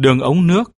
đường ống nước.